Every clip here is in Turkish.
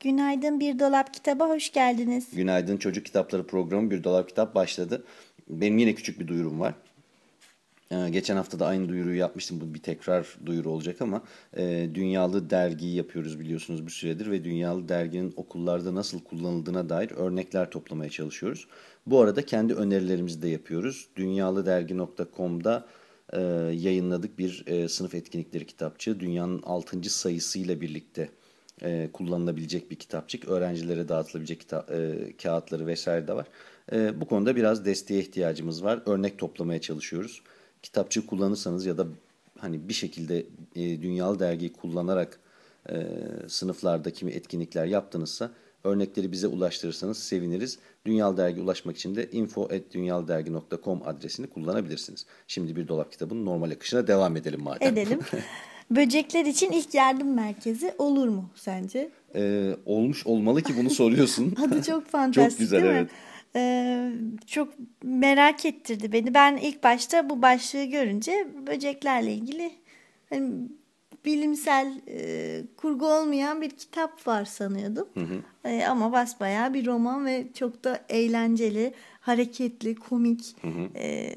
Günaydın Bir Dolap Kitaba hoş geldiniz. Günaydın Çocuk Kitapları programı Bir Dolap Kitap başladı. Benim yine küçük bir duyurum var. Ee, geçen hafta da aynı duyuruyu yapmıştım. Bu bir tekrar duyuru olacak ama e, Dünyalı Dergi'yi yapıyoruz biliyorsunuz bir süredir ve Dünyalı Dergi'nin okullarda nasıl kullanıldığına dair örnekler toplamaya çalışıyoruz. Bu arada kendi önerilerimizi de yapıyoruz. Dünyalıdergi.com'da e, yayınladık bir e, sınıf etkinlikleri kitapçı. Dünyanın 6. sayısıyla birlikte e, kullanılabilecek bir kitapçık. Öğrencilere dağıtılabilecek kitap, e, kağıtları vesaire de var. E, bu konuda biraz desteğe ihtiyacımız var. Örnek toplamaya çalışıyoruz. Kitapçı kullanırsanız ya da hani bir şekilde e, dünyalı dergiyi kullanarak e, sınıflarda kimi etkinlikler yaptınızsa örnekleri bize ulaştırırsanız seviniriz. Dünyalı Dergi ulaşmak için de info.dünyalıdergi.com adresini kullanabilirsiniz. Şimdi bir dolap kitabının normal akışına devam edelim madem. Edelim. Böcekler için ilk yardım merkezi olur mu sence? Ee, olmuş olmalı ki bunu soruyorsun. Adı çok fantastik çok güzel, değil evet. mi? Ee, çok merak ettirdi beni. Ben ilk başta bu başlığı görünce böceklerle ilgili hani bilimsel e, kurgu olmayan bir kitap var sanıyordum. Hı hı. E, ama basbayağı bir roman ve çok da eğlenceli, hareketli, komik, Hı hı. e,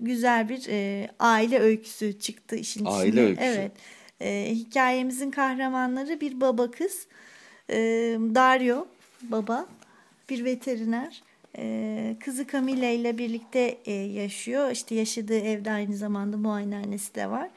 güzel bir e, aile öyküsü çıktı işin içinde. Aile öyküsü. Evet. E, hikayemizin kahramanları bir baba kız. E, Dario baba bir veteriner. E, kızı Camilla ile birlikte e, yaşıyor. İşte yaşadığı evde aynı zamanda muayenehanesi de var.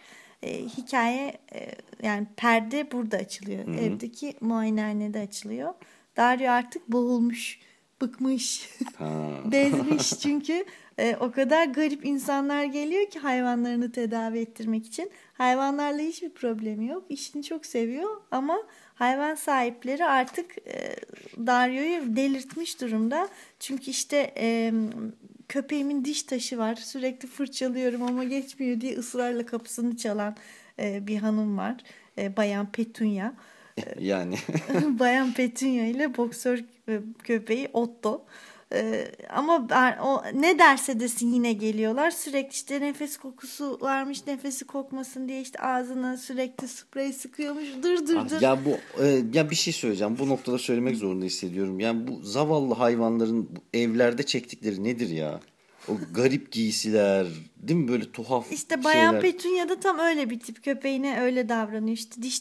E, hikaye e, yani perde burada açılıyor. Hı hı. Evdeki muayenehanede açılıyor. Dario artık boğulmuş, bıkmış. Bezmiş çünkü e, o kadar garip insanlar geliyor ki hayvanlarını tedavi ettirmek için. Hayvanlarla hiçbir problemi yok. İşini çok seviyor ama hayvan sahipleri artık e, Dario'yu delirtmiş durumda. Çünkü işte e, köpeğimin diş taşı var. Sürekli fırçalıyorum ama geçmiyor diye ısrarla kapısını çalan e, bir hanım var. E, Bayan Petunia. Yani Bayan Petunia ile boksör e, köpeği Otto. Ee, ama ben- o ne derse desin yine geliyorlar. Sürekli işte nefes kokusu varmış nefesi kokmasın diye işte ağzına sürekli sprey sıkıyormuş. Dır dır dır. ya bu e, ya bir şey söyleyeceğim. Bu noktada söylemek zorunda hissediyorum. Yani bu zavallı hayvanların evlerde çektikleri nedir ya? O garip giysiler, değil mi böyle tuhaf İşte Bayan şeyler. Petunia da tam öyle bir tip. Köpeğine öyle davranıyor. İşte diş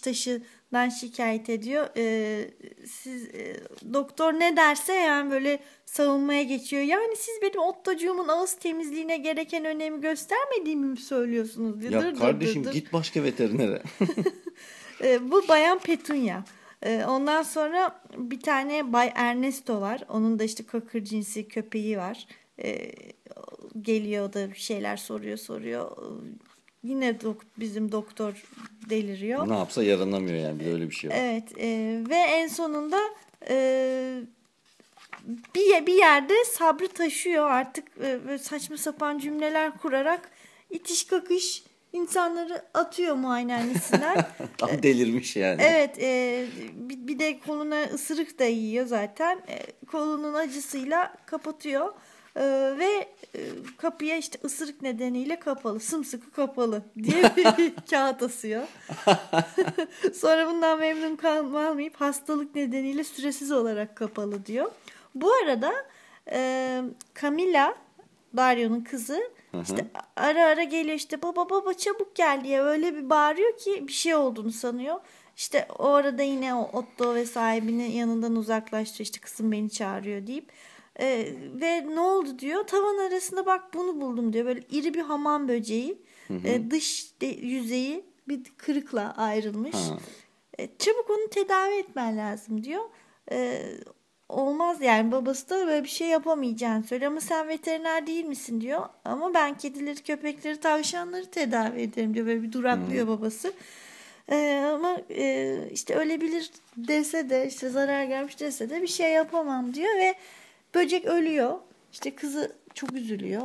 taşından şikayet ediyor. Ee, siz e, doktor ne derse yani böyle savunmaya geçiyor. Yani siz benim ottocuğumun ağız temizliğine gereken önemi göstermediğimi mi söylüyorsunuz diye. Ya Dır dır dır kardeşim dır. git başka veterinere. Ee, bu Bayan Petunia. Ee, ondan sonra bir tane Bay Ernesto var. Onun da işte kakır cinsi köpeği var. Ee, geliyor da bir şeyler soruyor soruyor. Yine dok- bizim doktor deliriyor. ne yapsa yaranamıyor yani bir de öyle bir şey var. Evet e, ve en sonunda e, bir, bir yerde sabrı taşıyor artık e, saçma sapan cümleler kurarak itiş kakış insanları atıyor muayenehanesinden. Tam delirmiş yani. Evet, e, bir, bir de koluna ısırık da yiyor zaten. E, kolunun acısıyla kapatıyor. E, ve e, kapıya işte ısırık nedeniyle kapalı, sımsıkı kapalı diye bir kağıt asıyor. Sonra bundan memnun kalmayıp hastalık nedeniyle süresiz olarak kapalı diyor. Bu arada e, Camilla, Dario'nun kızı işte ara ara geliyor işte baba baba çabuk gel diye öyle bir bağırıyor ki bir şey olduğunu sanıyor. İşte o arada yine o Otto ve sahibini yanından uzaklaştırıyor işte kızım beni çağırıyor deyip. Ee, ve ne oldu diyor tavan arasında bak bunu buldum diyor böyle iri bir hamam böceği Ee, dış de- yüzeyi bir kırıkla ayrılmış. Ha. E, çabuk onu tedavi etmen lazım diyor. E, olmaz yani babası da böyle bir şey yapamayacağını söylüyor ama sen veteriner değil misin diyor. Ama ben kedileri, köpekleri, tavşanları tedavi ederim diyor. Böyle bir duraklıyor babası. E, ama e, işte ölebilir dese de işte zarar gelmiş dese de bir şey yapamam diyor ve böcek ölüyor. İşte kızı çok üzülüyor.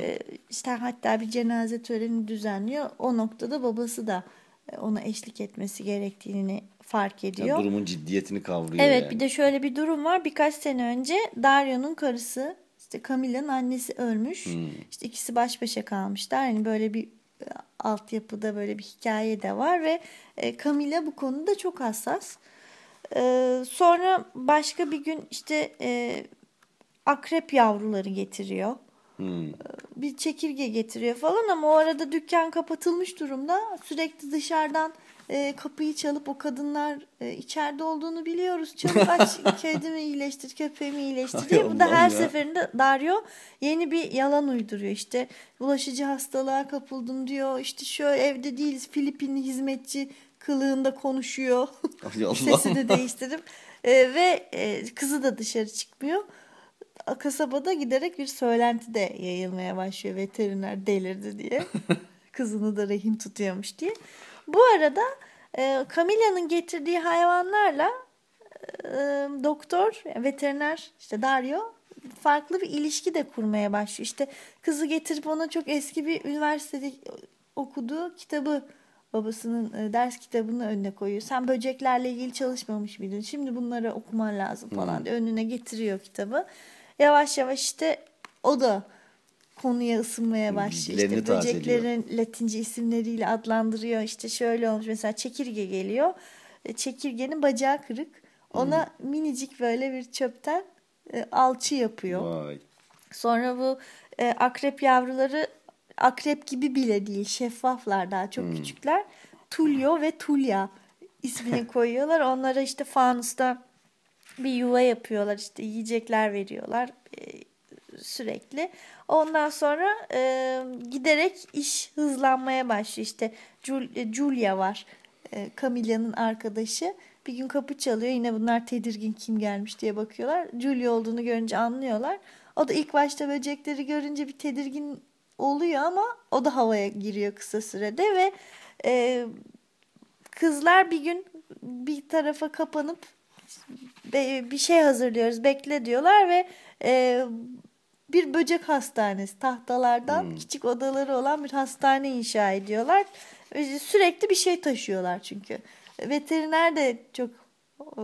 E, işte hatta bir cenaze töreni düzenliyor. O noktada babası da e, ona eşlik etmesi gerektiğini fark ediyor. Yani durumun ciddiyetini kavruyor Evet yani. bir de şöyle bir durum var. Birkaç sene önce Dario'nun karısı işte Camilla'nın annesi ölmüş. Hmm. İşte ikisi baş başa kalmışlar. Hani böyle bir e, altyapıda böyle bir hikaye de var ve e, Camilla bu konuda çok hassas. Ee, sonra başka bir gün işte e, akrep yavruları getiriyor. Hmm. Bir çekirge getiriyor falan ama o arada dükkan kapatılmış durumda. Sürekli dışarıdan e, kapıyı çalıp o kadınlar e, içeride olduğunu biliyoruz. Çabuk aç kedimi iyileştir, köpeğimi iyileştir diye. Bu da her ya. seferinde Dario yeni bir yalan uyduruyor. İşte bulaşıcı hastalığa kapıldım diyor. İşte şöyle evde değiliz Filipinli hizmetçi kılığında konuşuyor. Allah'ım. Sesini değiştirip e, ve e, kızı da dışarı çıkmıyor. Kasabada giderek bir söylenti de yayılmaya başlıyor veteriner delirdi diye. Kızını da rehin tutuyormuş diye. Bu arada e, Camilla'nın getirdiği hayvanlarla e, doktor, veteriner işte Dario farklı bir ilişki de kurmaya başlıyor. İşte kızı getirip ona çok eski bir üniversitede okuduğu kitabı babasının e, ders kitabını önüne koyuyor. Sen böceklerle ilgili çalışmamış mıydın? Şimdi bunları okuman lazım falan diye önüne getiriyor kitabı. Yavaş yavaş işte o da konuya ısınmaya başlıyor. Bilgilerini İşte böceklerin latince isimleriyle adlandırıyor. İşte şöyle olmuş mesela çekirge geliyor. E, Çekirgenin bacağı kırık. Ona minicik böyle bir çöpten e, alçı yapıyor. Vay. Sonra bu e, akrep yavruları akrep gibi bile değil. Şeffaflar daha çok küçükler. Tulio ve Tulya ismini koyuyorlar. Onlara işte fanusta bir yuva yapıyorlar. işte yiyecekler veriyorlar e, sürekli. Ondan sonra e, giderek iş hızlanmaya başlıyor. İşte e, Julia var. E, Camilla'nın arkadaşı. Bir gün kapı çalıyor. Yine bunlar tedirgin kim gelmiş diye bakıyorlar. Julia olduğunu görünce anlıyorlar. O da ilk başta böcekleri görünce bir tedirgin oluyor ama o da havaya giriyor kısa sürede ve e, kızlar bir gün bir tarafa kapanıp bir şey hazırlıyoruz bekle diyorlar ve e, bir böcek hastanesi tahtalardan küçük odaları olan bir hastane inşa ediyorlar. Sürekli bir şey taşıyorlar çünkü. Veteriner de çok e,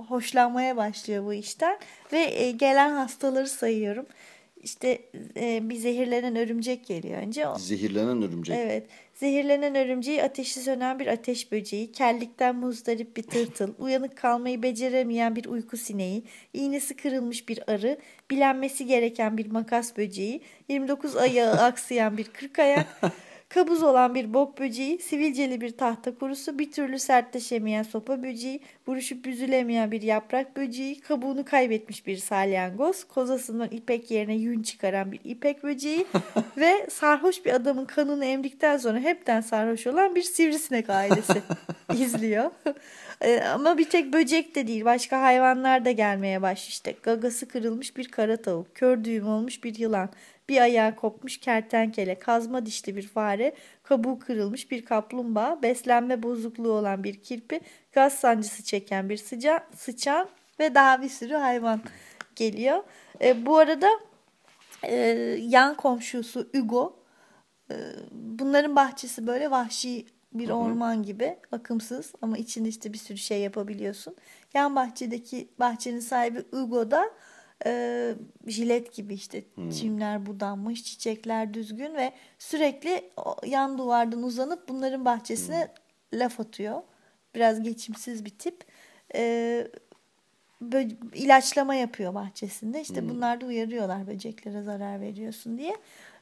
hoşlanmaya başlıyor bu işten ve e, gelen hastaları sayıyorum. İşte e, bir zehirlenen örümcek geliyor önce. O- Zehirlenen örümcek. Evet. Zehirlenen örümceği ateşi sönen bir ateş böceği, kellikten muzdarip bir tırtıl, uyanık kalmayı beceremeyen bir uyku sineği, iğnesi kırılmış bir arı, bilenmesi gereken bir makas böceği, 29 ayağı aksayan bir kırk ayak, kabuz olan bir bok böceği, sivilceli bir tahta kurusu, bir türlü sertleşemeyen sopa böceği, buruşup büzülemeyen bir yaprak böceği, kabuğunu kaybetmiş bir salyangoz, kozasından ipek yerine yün çıkaran bir ipek böceği ve sarhoş bir adamın kanını emdikten sonra hepten sarhoş olan bir sivrisinek ailesi izliyor. Ee, Ama bir tek böcek de değil başka hayvanlar da gelmeye başlıyor. İşte gagası kırılmış bir kara tavuk, kör düğüm olmuş bir yılan, bir ayağı kopmuş kertenkele, kazma dişli bir fare, kabuğu kırılmış bir kaplumbağa, beslenme bozukluğu olan bir kirpi, gaz sancısı çeken bir sıca, sıçan ve daha bir sürü hayvan geliyor. E, bu arada e, yan komşusu Hugo e, bunların bahçesi böyle vahşi bir orman gibi akımsız ama içinde işte bir sürü şey yapabiliyorsun. Yan bahçedeki bahçenin sahibi Hugo da e, jilet gibi işte çimler budanmış, çiçekler düzgün ve sürekli yan duvardan uzanıp bunların bahçesine laf atıyor. Biraz geçimsiz bir tip. E, bö- ilaçlama yapıyor bahçesinde. İşte bunlar da uyarıyorlar böceklere zarar veriyorsun diye.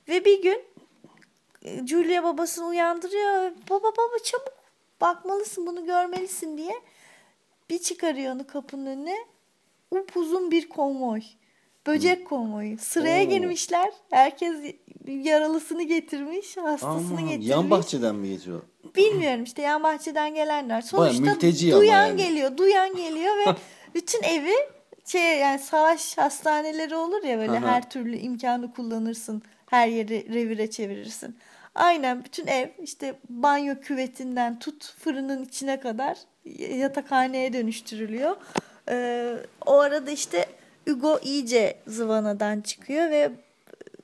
Ve bir gün e, Julia babasını uyandırıyor. Baba baba çabuk bakmalısın bunu görmelisin diye. Bir çıkarıyor onu kapının önüne. Upuzun bir konvoy. Böcek konvoyu. Sıraya Oo. girmişler. Herkes yaralısını getirmiş, hastasını Aman, getirmiş. yan bahçeden mi geçiyor? Bilmiyorum işte yan bahçeden gelenler. Sonuçta mülteci duyan yani. geliyor, duyan geliyor ve bütün evi şey yani savaş hastaneleri olur ya böyle Aha. her türlü imkanı kullanırsın. Her yeri revire çevirirsin. Aynen bütün ev işte banyo küvetinden tut fırının içine kadar yatakhaneye dönüştürülüyor. Ee, o arada işte Hugo iyice zıvanadan çıkıyor ve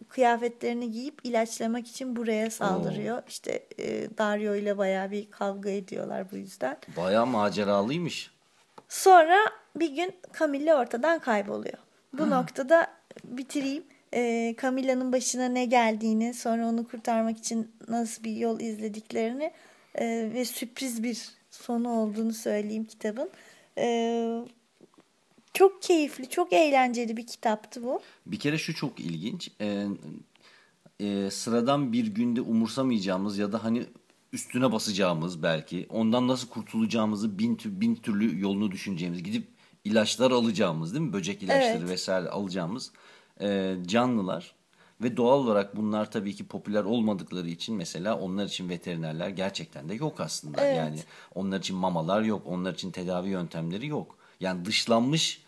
kıyafetlerini giyip ilaçlamak için buraya saldırıyor. İşte e, Dario ile bayağı bir kavga ediyorlar bu yüzden. Baya maceralıymış. Sonra bir gün Camilla ortadan kayboluyor. Bu noktada bitireyim. E, Camilla'nın başına ne geldiğini, sonra onu kurtarmak için nasıl bir yol izlediklerini e, ve sürpriz bir sonu olduğunu söyleyeyim kitabın. Ee, çok keyifli, çok eğlenceli bir kitaptı bu. Bir kere şu çok ilginç. Ee, e, sıradan bir günde umursamayacağımız ya da hani üstüne basacağımız belki ondan nasıl kurtulacağımızı bin, bin türlü yolunu düşüneceğimiz gidip ilaçlar alacağımız değil mi? Böcek ilaçları Evet. vesaire alacağımız e, canlılar ve doğal olarak bunlar tabii ki popüler olmadıkları için mesela onlar için veterinerler gerçekten de yok aslında. Evet. Yani onlar için mamalar yok, onlar için tedavi yöntemleri yok. Yani dışlanmış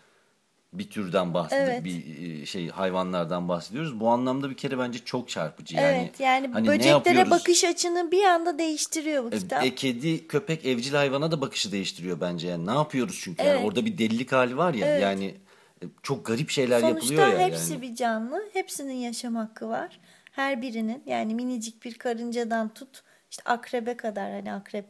bir türden bahsediyoruz, Evet. bir e, şey hayvanlardan bahsediyoruz. Bu anlamda bir kere bence çok çarpıcı. Yani, evet yani hani böceklere bakış açını bir anda değiştiriyor bu E, kitap. E, kedi, köpek, evcil hayvana da bakışı değiştiriyor bence. Yani ne yapıyoruz çünkü? Yani Evet. orada bir delilik hali var ya. Evet. Yani e, çok garip şeyler Sonuçta yapılıyor ya. hepsi yani. bir canlı. Hepsinin yaşam hakkı var. Her birinin yani minicik bir karıncadan tut işte akrebe kadar hani akrep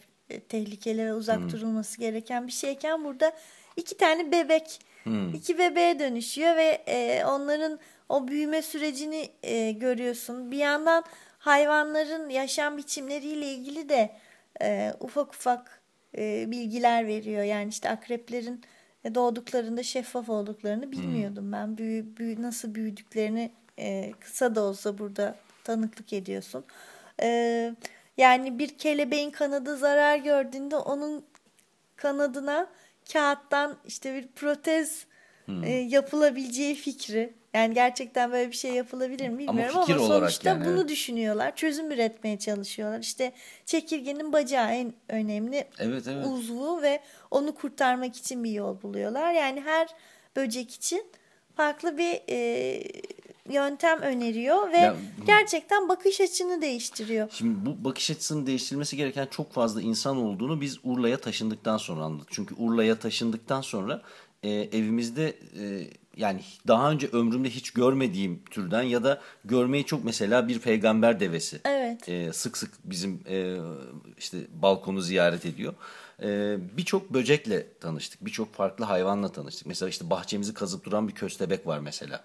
tehlikeli ve uzak Hmm. durulması gereken bir şeyken burada iki tane bebek Hmm. iki bebeğe dönüşüyor ve e, onların o büyüme sürecini e, görüyorsun. Bir yandan hayvanların yaşam biçimleriyle ilgili de e, ufak ufak e, bilgiler veriyor. Yani işte akreplerin doğduklarında şeffaf olduklarını bilmiyordum ben. Büyü, büyü, nasıl büyüdüklerini e, kısa da olsa burada tanıklık ediyorsun. E, yani bir kelebeğin kanadı zarar gördüğünde onun kanadına kağıttan işte bir protez e, yapılabileceği fikri. Yani gerçekten böyle bir şey yapılabilir mi bilmiyorum ama, olarak sonuçta yani, bunu evet. düşünüyorlar. Çözüm üretmeye çalışıyorlar. İşte çekirgenin bacağı en önemli Evet evet. uzvu ve onu kurtarmak için bir yol buluyorlar. Yani her böcek için farklı bir e, yöntem öneriyor ve Ya- gerçekten bakış açını değiştiriyor. Şimdi bu bakış açısının değiştirilmesi gereken çok fazla insan olduğunu biz Urla'ya taşındıktan sonra anladık. Çünkü Urla'ya taşındıktan sonra e, evimizde e, yani daha önce ömrümde hiç görmediğim türden ya da görmeyi çok mesela bir peygamber devesi. Evet. E, sık sık bizim e, işte balkonu ziyaret ediyor. E, birçok böcekle tanıştık. Birçok farklı hayvanla tanıştık. Mesela işte bahçemizi kazıp duran bir köstebek var mesela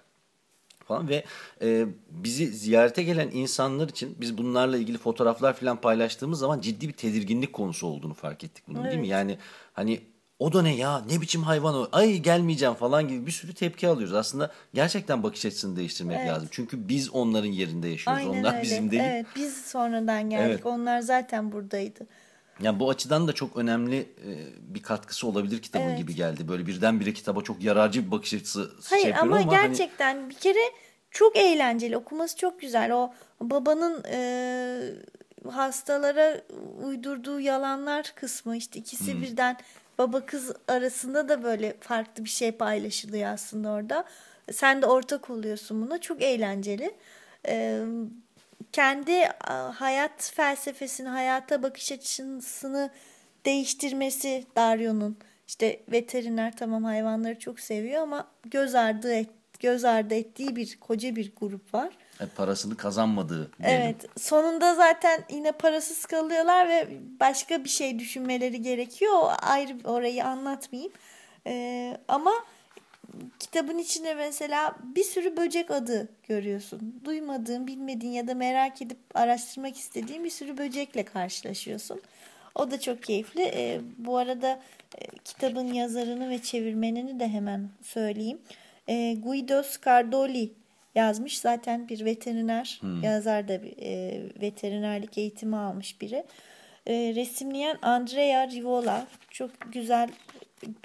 falan ve e, bizi ziyarete gelen insanlar için biz bunlarla ilgili fotoğraflar falan paylaştığımız zaman ciddi bir tedirginlik konusu olduğunu fark ettik bunun değil mi? Evet. Yani hani o da ne ya ne biçim hayvan o ay gelmeyeceğim falan gibi bir sürü tepki alıyoruz. Aslında gerçekten bakış açısını değiştirmek Evet. lazım. Çünkü biz onların yerinde yaşıyoruz. Aynen Onlar öyle. bizim değil. Evet, biz sonradan geldik. Evet. Onlar zaten buradaydı. Yani bu açıdan da çok önemli e, bir katkısı olabilir kitabın Evet. gibi geldi. Böyle birdenbire kitaba çok yararcı bir bakış açısı Hayır şey ama, ama hani- gerçekten bir kere çok eğlenceli. Okuması çok güzel. O babanın e, hastalara uydurduğu yalanlar kısmı işte ikisi Hmm. birden baba kız arasında da böyle farklı bir şey paylaşılıyor aslında orada. Sen de ortak oluyorsun buna. Çok eğlenceli. E, kendi hayat felsefesini, hayata bakış açısını değiştirmesi Dario'nun. İşte veteriner tamam hayvanları çok seviyor ama göz ardı et, göz ardı ettiği bir koca bir grup var. e, parasını kazanmadığı diyelim. Evet, sonunda zaten yine parasız kalıyorlar ve başka bir şey düşünmeleri gerekiyor. O ayrı orayı anlatmayayım. Ee, ama kitabın içinde mesela bir sürü böcek adı görüyorsun. Duymadığın, bilmediğin ya da merak edip araştırmak istediğin bir sürü böcekle karşılaşıyorsun. O da çok keyifli. Ee, bu arada e, kitabın yazarını ve çevirmenini de hemen söyleyeyim. Ee, Guido Scardoli yazmış. Zaten bir veteriner yazar da bir, e, veterinerlik eğitimi almış biri. E, resimleyen Andrea Rivola. Çok güzel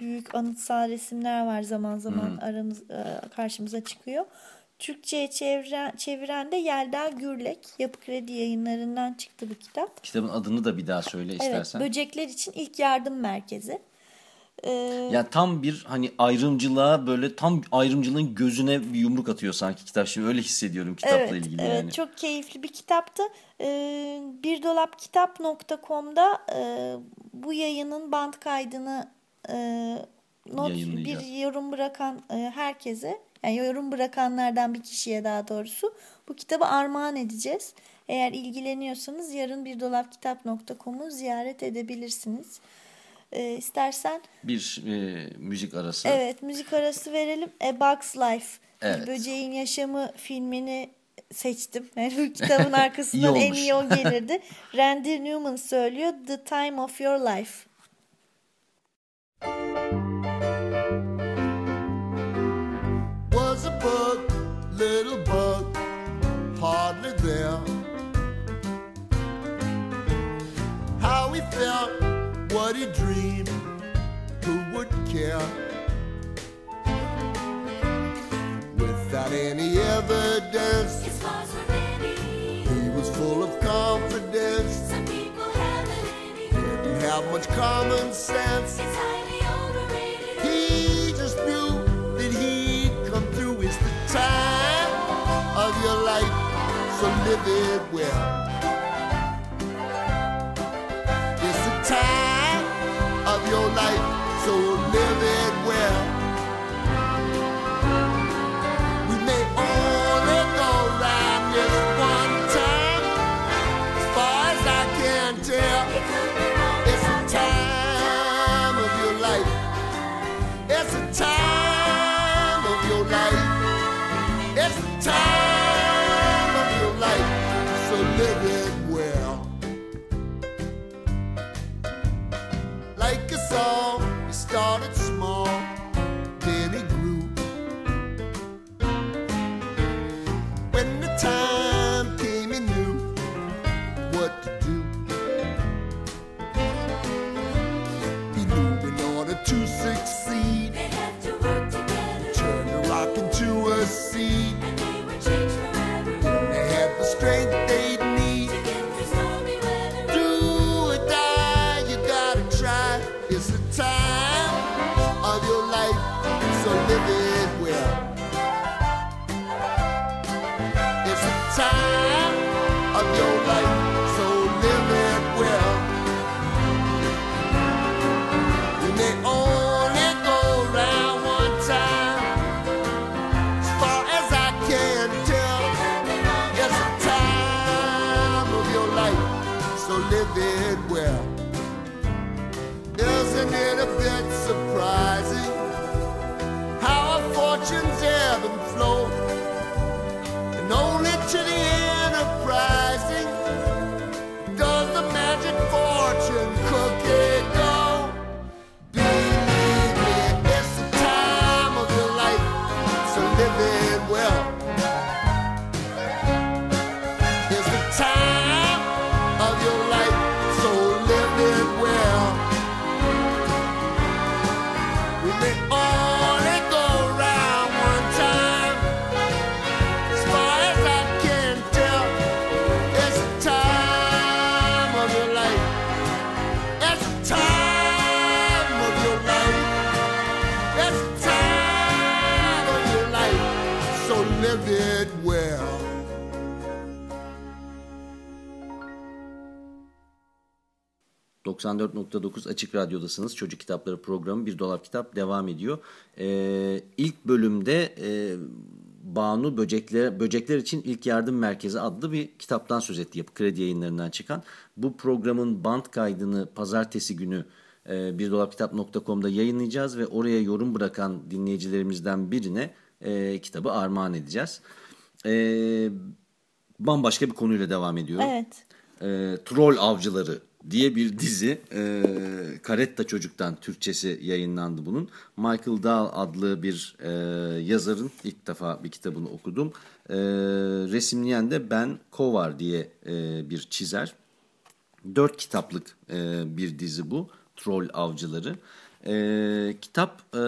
büyük anıtsal resimler var zaman zaman aramız e, karşımıza çıkıyor. Türkçe'ye çeviren, çeviren de Yelda Gürlek. Yapı Kredi yayınlarından çıktı bu kitap. Kitabın adını da bir daha söyle Evet, istersen. böcekler için ilk yardım merkezi. Ee, Yani tam bir hani ayrımcılığa böyle tam ayrımcılığın gözüne bir yumruk atıyor sanki kitap. Şimdi öyle hissediyorum kitapla evet, ilgili evet, yani. çok keyifli bir kitaptı. Ee, birdolapkitap.com'da e, bu yayının band kaydını e, not bir yorum bırakan e, herkese yani yorum bırakanlardan bir kişiye daha doğrusu bu kitabı armağan edeceğiz. Eğer ilgileniyorsanız yarın birdolapkitap.com'u ziyaret edebilirsiniz. Ee, istersen Bir e, müzik arası. Evet müzik arası verelim. A Bug's Life. Evet. Bir Böceğin Yaşamı filmini seçtim. Yani bu kitabın İyi arkasından en olmuş. iyi o gelirdi. Randy Newman söylüyor The Time of Your Life. Dream? Who would care? Without any evidence, His were many. he was full of confidence. Some people haven't any. Didn't have much common sense. It's highly overrated. He just knew that he'd come through. It's the time of your life, so live it well. Live it well. Isn't it a bit surprising ...94.9 Açık Radyo'dasınız. Çocuk Kitapları programı Bir Dolap Kitap devam ediyor. Ee, ilk bölümde e, Banu Böcekler, Böcekler için İlk Yardım Merkezi adlı bir kitaptan söz etti. Yapı Kredi yayınlarından çıkan. Bu programın band kaydını pazartesi günü e, birdolapkitap.com'da yayınlayacağız ve oraya yorum bırakan dinleyicilerimizden birine e, kitabı armağan edeceğiz. E, bambaşka bir konuyla devam ediyorum Evet. e, Troll Avcıları diye bir dizi. E, Karetta Çocuk'tan Türkçesi yayınlandı bunun. Michael Dahl adlı bir e, yazarın ilk defa bir kitabını okudum. E, resimleyen de Ben Kovar diye e, bir çizer. Dört kitaplık e, bir dizi bu. Troll Avcıları. E, kitap e,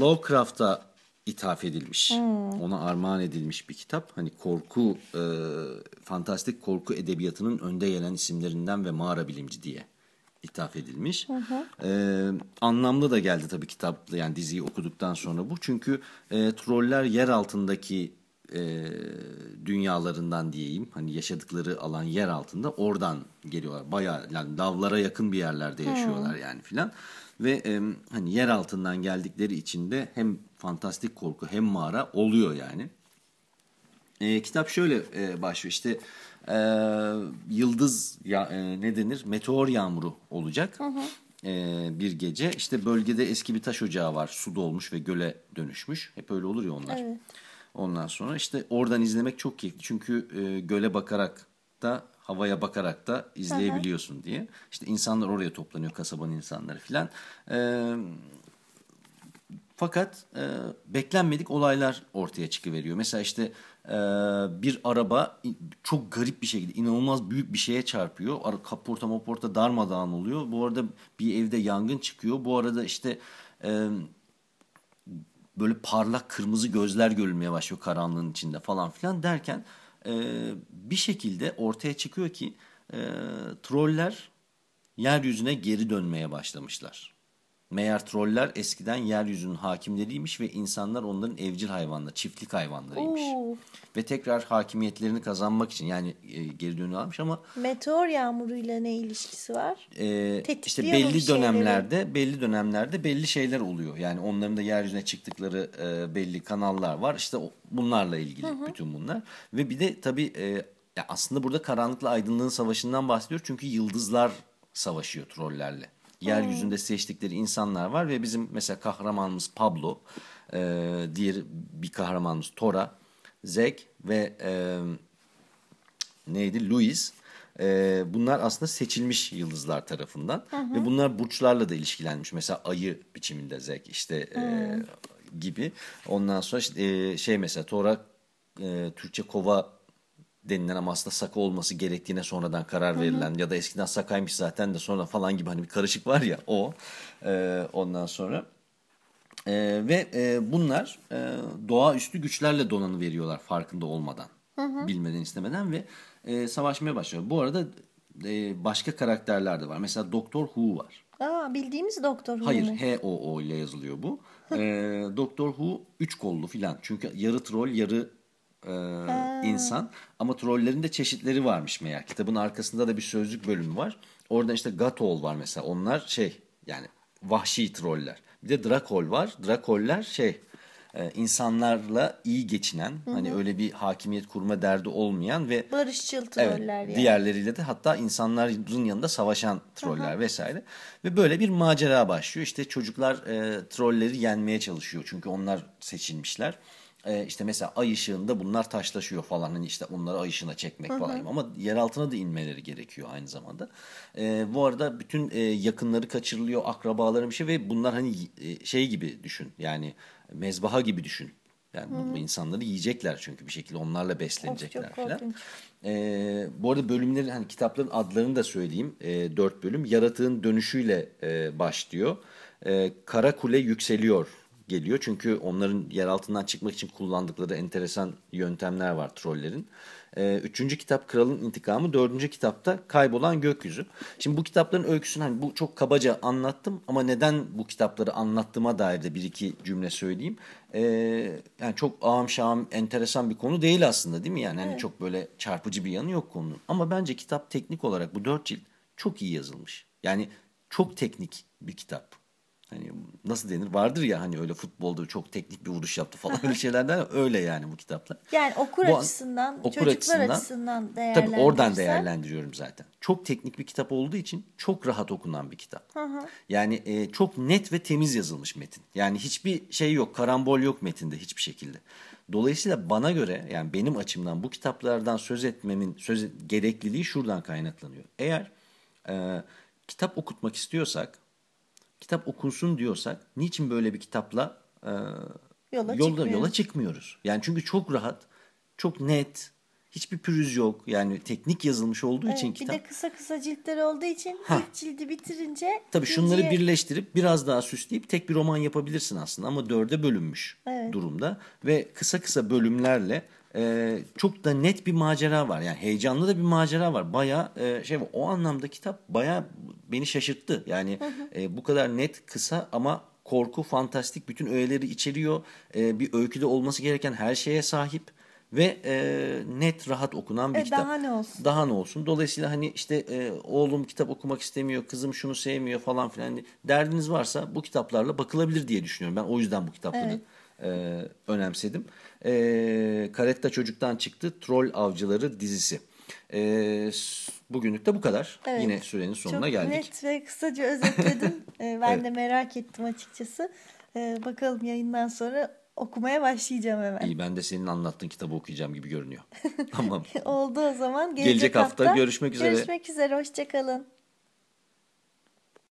Lovecraft'a ithaf edilmiş. Ona armağan edilmiş bir kitap. Hani korku, e, fantastik korku edebiyatının önde gelen isimlerinden ve mağara bilimci diye ithaf edilmiş. E, anlamlı da geldi tabii kitap, yani diziyi okuduktan sonra bu. Çünkü e, troller yer altındaki e, dünyalarından diyeyim. Hani yaşadıkları alan yer altında oradan geliyorlar. Bayağı yani davlara yakın bir yerlerde yaşıyorlar yani filan. Ve e, hani yer altından geldikleri için de hem fantastik korku hem mağara oluyor yani. E, kitap şöyle e, başlıyor. İşte e, yıldız ya, e, ne denir? Meteor yağmuru olacak. E, bir gece. İşte bölgede eski bir taş ocağı var. Su dolmuş ve göle dönüşmüş. Hep öyle olur ya onlar. Evet. Ondan sonra işte oradan izlemek çok keyifli. Çünkü e, göle bakarak da havaya bakarak da izleyebiliyorsun diye. İşte insanlar oraya toplanıyor kasabanın insanları filan. E, Fakat e, beklenmedik olaylar ortaya çıkıveriyor. Mesela işte e, bir araba çok garip bir şekilde inanılmaz büyük bir şeye çarpıyor. Ara- Kaporta maporta darmadağın oluyor. Bu arada bir evde yangın çıkıyor. Bu arada işte e, böyle parlak kırmızı gözler görülmeye başlıyor karanlığın içinde falan filan derken bir şekilde ortaya çıkıyor ki e, troller yeryüzüne geri dönmeye başlamışlar. Meğer troller eskiden yeryüzünün hakimleriymiş ve insanlar onların evcil hayvanları, çiftlik hayvanlarıymış. Oo, Ve tekrar hakimiyetlerini kazanmak için yani e, geri dönüyorlarmış ama meteor yağmuruyla ne ilişkisi var? e, işte belli şeyleri? dönemlerde belli dönemlerde belli şeyler oluyor. Yani onların da yeryüzüne çıktıkları e, belli kanallar var. İşte o- bunlarla ilgili bütün bunlar. Ve bir de tabii e, aslında burada karanlıkla aydınlığın savaşından bahsediyor. Çünkü yıldızlar savaşıyor trollerle. Yeryüzünde seçtikleri insanlar var ve bizim mesela kahramanımız Pablo, e, diğer bir kahramanımız Tora, Zeg ve e, neydi? Louis. Ee, bunlar aslında seçilmiş yıldızlar tarafından ve bunlar burçlarla da ilişkilenmiş. Mesela ayı biçiminde zek işte e, gibi. Ondan sonra işte, e, şey mesela Tora e, Türkçe kova denilen ama aslında saka olması gerektiğine sonradan karar verilen ya da eskiden sakaymış zaten de sonra falan gibi hani bir karışık var ya o. Ee, ondan sonra ee, ve e, bunlar e, doğaüstü güçlerle donanı veriyorlar farkında olmadan. Bilmeden istemeden ve e, savaşmaya başlıyor. Bu arada e, başka karakterler de var. Mesela Doktor Who var. Aa, bildiğimiz doktor Who Hayır mu? H-O-O ile yazılıyor bu. e, Doktor Who üç kollu filan. Çünkü yarı troll yarı e, insan. Ama trollerin de çeşitleri varmış meğer. Kitabın arkasında da bir sözlük bölümü var. Orada işte Gatol var mesela. Onlar şey yani vahşi troller. Bir de Drakol var. Drakoller şey e, insanlarla iyi geçinen hani öyle bir hakimiyet kurma derdi olmayan ve Barışçıl Evet, troller yani. diğerleriyle de hatta insanların yanında savaşan troller vesaire. Ve böyle bir macera başlıyor. İşte çocuklar e, trolleri yenmeye çalışıyor. Çünkü onlar seçilmişler. E, işte mesela ay ışığında bunlar taşlaşıyor falan. Hani işte onları ay ışığına çekmek falan. Ama yer altına da inmeleri gerekiyor aynı zamanda. E, bu arada bütün e, yakınları kaçırılıyor, akrabaları bir şey ve bunlar hani e, şey gibi düşün. Yani mezbaha gibi düşün. Yani bu insanları yiyecekler çünkü bir şekilde onlarla beslenecekler çok falan. Ee, bu arada bölümlerin hani kitapların adlarını da söyleyeyim. Ee, dört bölüm. Yaratığın dönüşüyle e, başlıyor. Ee, Kara Kule yükseliyor geliyor. Çünkü onların yer altından çıkmak için kullandıkları enteresan yöntemler var trollerin. Ee, üçüncü kitap Kralın İntikamı. Dördüncü kitapta Kaybolan Gökyüzü. Şimdi bu kitapların öyküsünü hani bu çok kabaca anlattım ama neden bu kitapları anlattığıma dair de bir iki cümle söyleyeyim. Ee, yani çok ağam şahım enteresan bir konu değil aslında değil mi? Yani hani çok böyle çarpıcı bir yanı yok konunun. Ama bence kitap teknik olarak bu dört cilt çok iyi yazılmış. Yani çok teknik bir kitap. Hani nasıl denir? Vardır ya hani öyle futbolda çok teknik bir vuruş yaptı falan öyle şeylerden öyle yani bu kitaplar. Yani okur Bu an- açısından, okur çocuklar açısından- açısından Tabii oradan değerlendiriyorum zaten. Çok teknik bir kitap olduğu için çok rahat okunan bir kitap. Yani e, çok net ve temiz yazılmış metin. Yani hiçbir şey yok, karambol yok metinde hiçbir şekilde. Dolayısıyla bana göre yani benim açımdan bu kitaplardan söz etmemin söz gerekliliği şuradan kaynaklanıyor. Eğer e, kitap okutmak istiyorsak, kitap okunsun diyorsak niçin böyle bir kitapla e, Yola yolda çıkmıyoruz. yola çıkmıyoruz? Yani çünkü çok rahat, çok net, hiçbir pürüz yok. Yani teknik yazılmış olduğu için Evet, bir kitap. de kısa kısa ciltler olduğu için Hah. ilk cildi bitirince Tabii şunları ikinciye- birleştirip biraz daha süsleyip tek bir roman yapabilirsin aslında ama dörde bölünmüş Evet. durumda ve kısa kısa bölümlerle e, çok da net bir macera var. Yani heyecanlı da bir macera var. Baya şey var. O anlamda kitap baya beni şaşırttı. Yani e, bu kadar net, kısa ama korku, fantastik bütün öğeleri içeriyor. E, bir öyküde olması gereken her şeye sahip ve e, net, rahat okunan bir E, kitap. daha ne olsun? Daha ne olsun. Dolayısıyla hani işte e, oğlum kitap okumak istemiyor, kızım şunu sevmiyor falan filan. Hani derdiniz varsa bu kitaplarla bakılabilir diye düşünüyorum. Ben o yüzden bu kitapları e, önemsedim. E, Karetta Çocuk'tan çıktı. Troll Avcıları dizisi. E, bugünlük de bu kadar. Evet. Yine sürenin sonuna Çok geldik. net ve kısaca özetledin. Ee, ben Evet. de merak ettim açıkçası. Ee, bakalım yayından sonra okumaya başlayacağım hemen. İyi ben de senin anlattığın kitabı okuyacağım gibi görünüyor. tamam. Oldu o zaman. Gelecek, Gelecek hafta görüşmek üzere. Görüşmek üzere. Hoşçakalın.